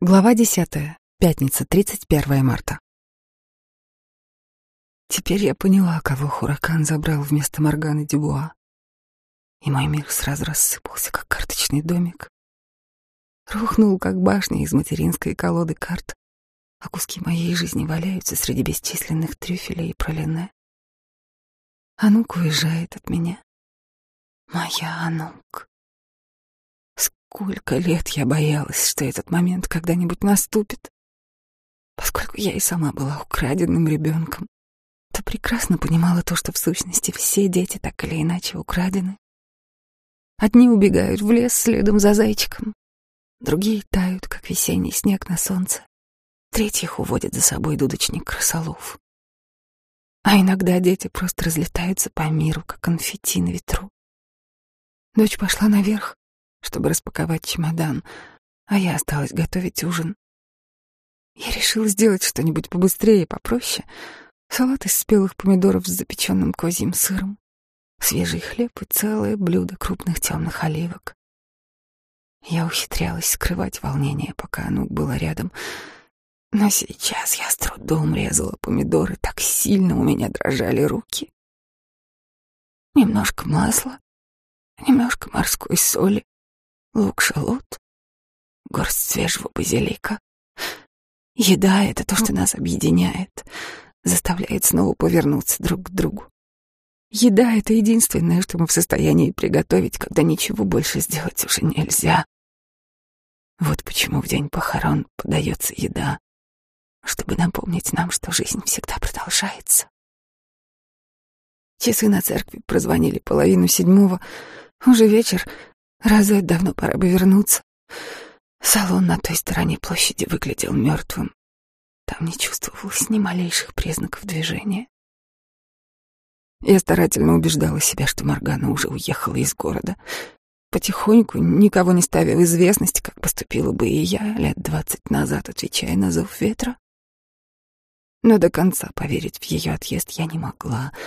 Глава десятая. Пятница, 31 марта. Теперь я поняла, кого Хуракан забрал вместо Морганы Дюбуа. И мой мир сразу рассыпался, как карточный домик. Рухнул, как башня из материнской колоды карт, а куски моей жизни валяются среди бесчисленных трюфелей и пролине. Анук уезжает от меня. Моя Анук. Сколько лет я боялась, что этот момент когда-нибудь наступит. Поскольку я и сама была украденным ребенком, то прекрасно понимала то, что в сущности все дети так или иначе украдены. Одни убегают в лес следом за зайчиком, другие тают, как весенний снег на солнце, третьих уводит за собой дудочник крысолов. А иногда дети просто разлетаются по миру, как конфетти на ветру. Дочь пошла наверх, чтобы распаковать чемодан, а я осталась готовить ужин. Я решила сделать что-нибудь побыстрее и попроще. Салат из спелых помидоров с запеченным козьим сыром, свежий хлеб и целое блюдо крупных темных оливок. Я ухитрялась скрывать волнение, пока оно было рядом. Но сейчас я с трудом резала помидоры, так сильно у меня дрожали руки. Немножко масла, немножко морской соли, лук-шалот, горсть свежего базилика. Еда — это то, что нас объединяет, заставляет снова повернуться друг к другу. Еда — это единственное, что мы в состоянии приготовить, когда ничего больше сделать уже нельзя. Вот почему в день похорон подается еда, чтобы напомнить нам, что жизнь всегда продолжается. Часы на церкви прозвонили половину седьмого. Уже вечер, Разве давно пора бы вернуться? Салон на той стороне площади выглядел мертвым. Там не чувствовалось ни малейших признаков движения. Я старательно убеждала себя, что Моргана уже уехала из города. Потихоньку, никого не ставя в известность, как поступила бы и я лет двадцать назад, отвечая на зов ветра. Но до конца поверить в ее отъезд я не могла —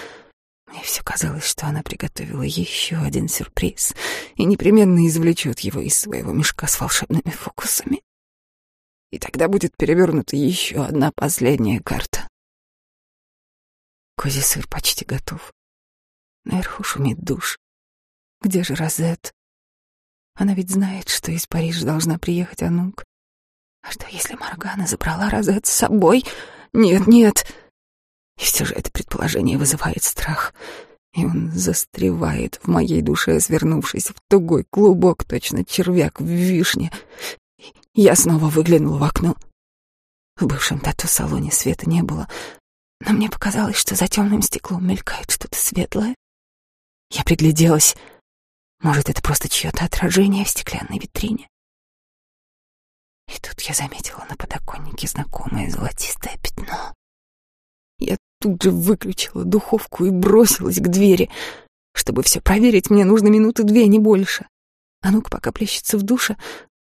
мне все казалось, что она приготовила еще один сюрприз и непременно извлечет его из своего мешка с волшебными фокусами. И тогда будет перевернута еще одна последняя карта. Козий сыр почти готов. Наверху шумит душ. Где же Розет? Она ведь знает, что из Парижа должна приехать Анук. А что, если Маргана забрала Розет с собой? Нет, нет. И все же это предположение вызывает страх, и он застревает в моей душе, свернувшись в тугой клубок, точно червяк в вишне. Я снова выглянула в окно. В бывшем тату-салоне света не было, но мне показалось, что за темным стеклом мелькает что-то светлое. Я пригляделась. Может, это просто чье-то отражение в стеклянной витрине. И тут я заметила на подоконнике знакомое золотистое пятно. Тут же выключила духовку и бросилась к двери. Чтобы все проверить, мне нужно минуты две, не больше. А ну-ка, пока плещется в душе,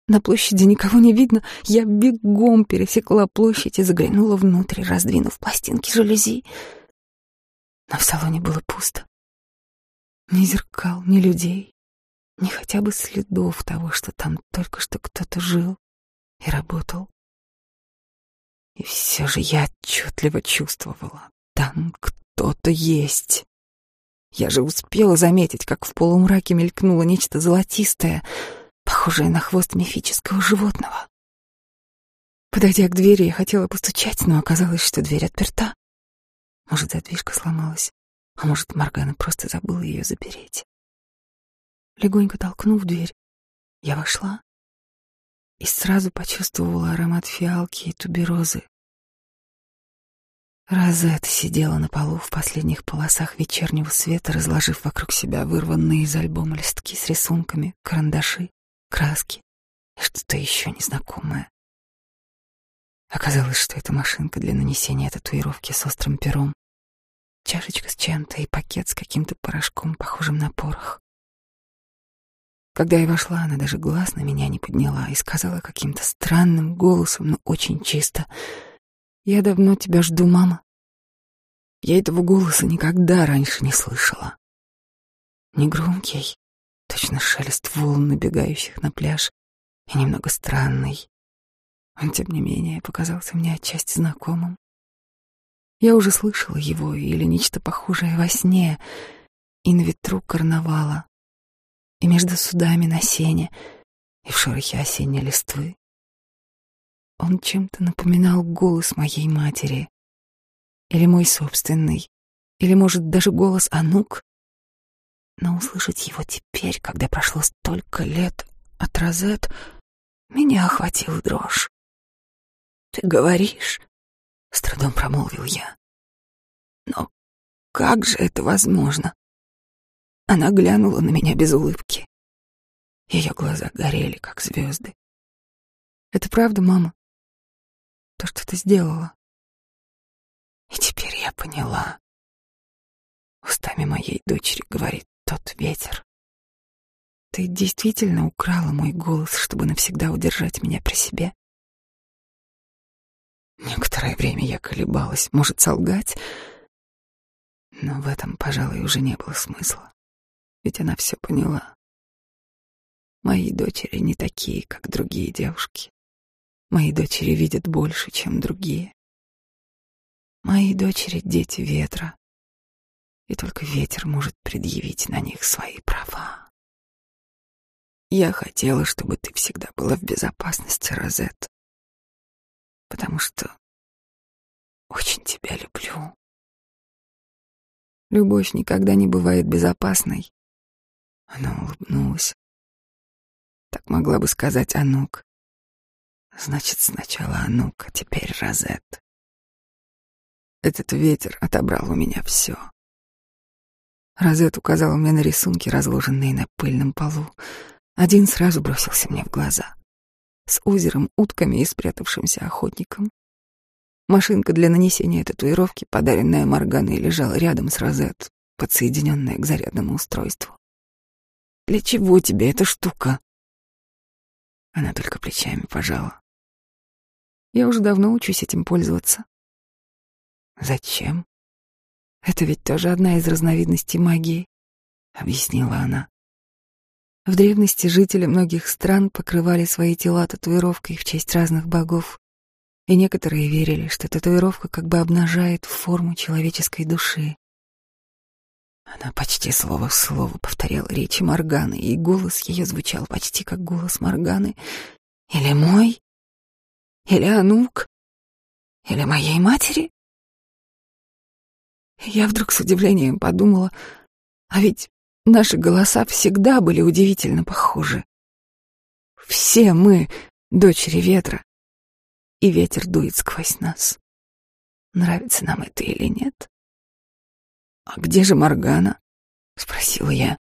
на площади никого не видно. Я бегом пересекла площадь и заглянула внутрь, раздвинув пластинки жалюзи. Но в салоне было пусто. Ни зеркал, ни людей, ни хотя бы следов того, что там только что кто-то жил и работал. И все же я отчетливо чувствовала, там кто-то есть. Я же успела заметить, как в полумраке мелькнуло нечто золотистое, похожее на хвост мифического животного. Подойдя к двери, я хотела постучать, но оказалось, что дверь отперта. Может, задвижка сломалась, а может, Моргана просто забыла ее запереть. Легонько толкнув дверь, я вошла и сразу почувствовала аромат фиалки и туберозы, Розет сидела на полу в последних полосах вечернего света, разложив вокруг себя вырванные из альбома листки с рисунками, карандаши, краски и что-то еще незнакомое. Оказалось, что это машинка для нанесения татуировки с острым пером, чашечка с чем-то и пакет с каким-то порошком, похожим на порох. Когда я вошла, она даже глаз на меня не подняла и сказала каким-то странным голосом, но очень чисто — «Я давно тебя жду, мама». Я этого голоса никогда раньше не слышала. Негромкий, точно шелест волн, набегающих на пляж, и немного странный. Он, тем не менее, показался мне отчасти знакомым. Я уже слышала его или нечто похожее во сне, и на ветру карнавала, и между судами на сене, и в шорохе осенней листвы. Он чем-то напоминал голос моей матери, или мой собственный, или, может, даже голос Анук. Но услышать его теперь, когда прошло столько лет от Розет, меня охватил дрожь. «Ты говоришь?» — с трудом промолвил я. «Но как же это возможно?» Она глянула на меня без улыбки. Ее глаза горели, как звезды. «Это правда, мама? То, что ты сделала?» И теперь я поняла. Устами моей дочери говорит тот ветер. Ты действительно украла мой голос, чтобы навсегда удержать меня при себе. Некоторое время я колебалась, может, солгать, но в этом, пожалуй, уже не было смысла, ведь она все поняла. Мои дочери не такие, как другие девушки. Мои дочери видят больше, чем другие. Мои дочери — дети ветра, и только ветер может предъявить на них свои права. Я хотела, чтобы ты всегда была в безопасности, Розет, потому что очень тебя люблю. Любовь никогда не бывает безопасной. Она улыбнулась. Так могла бы сказать Анук. Значит, сначала Анук, а теперь Розет. Этот ветер отобрал у меня все. Розет указал мне на рисунки, разложенные на пыльном полу. Один сразу бросился мне в глаза. С озером, утками и спрятавшимся охотником. Машинка для нанесения татуировки, подаренная Морганой, лежала рядом с Розет, подсоединенная к зарядному устройству. «Для чего тебе эта штука?» Она только плечами пожала. «Я уже давно учусь этим пользоваться. Зачем? Это ведь тоже одна из разновидностей магии, объяснила она. В древности жители многих стран покрывали свои тела татуировкой в честь разных богов, и некоторые верили, что татуировка как бы обнажает форму человеческой души. Она почти слово в слово повторяла речи Морганы, и голос ее звучал почти как голос Морганы. Или мой? Или Анук? Или моей матери? Я вдруг с удивлением подумала, а ведь наши голоса всегда были удивительно похожи. Все мы — дочери ветра, и ветер дует сквозь нас. Нравится нам это или нет? «А где же Моргана?» — спросила я.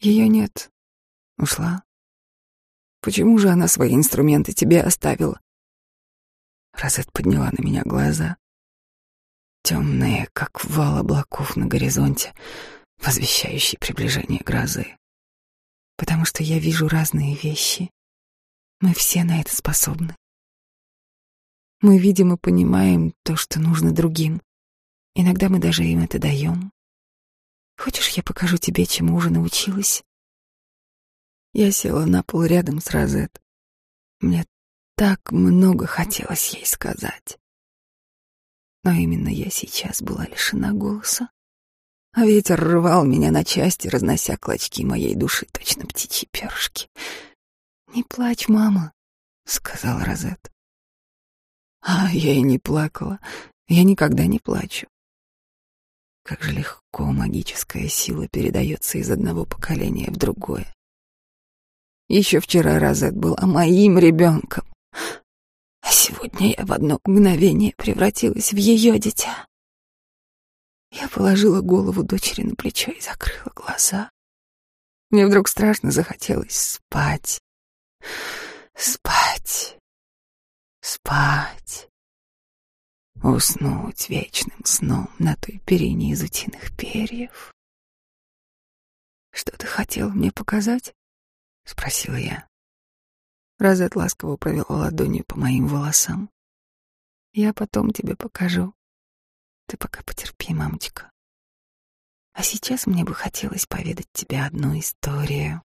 Ее нет. Ушла. Почему же она свои инструменты тебе оставила? Розет подняла на меня глаза темные, как вал облаков на горизонте, возвещающий приближение грозы. Потому что я вижу разные вещи. Мы все на это способны. Мы видим и понимаем то, что нужно другим. Иногда мы даже им это даем. Хочешь, я покажу тебе, чему уже научилась? Я села на пол рядом с Розет. Мне так много хотелось ей сказать. Но именно я сейчас была лишена голоса. А ветер рвал меня на части, разнося клочки моей души, точно птичьи перышки. «Не плачь, мама», — сказал Розет. А я и не плакала. Я никогда не плачу. Как же легко магическая сила передается из одного поколения в другое. Еще вчера Розет была моим ребенком, а сегодня я в одно мгновение превратилась в ее дитя. Я положила голову дочери на плечо и закрыла глаза. Мне вдруг страшно захотелось спать. Спать. Спать. Уснуть вечным сном на той перине из утиных перьев. «Что ты хотел мне показать?» — спросила я. Розет ласково провела ладонью по моим волосам. Я потом тебе покажу. Ты пока потерпи, мамочка. А сейчас мне бы хотелось поведать тебе одну историю.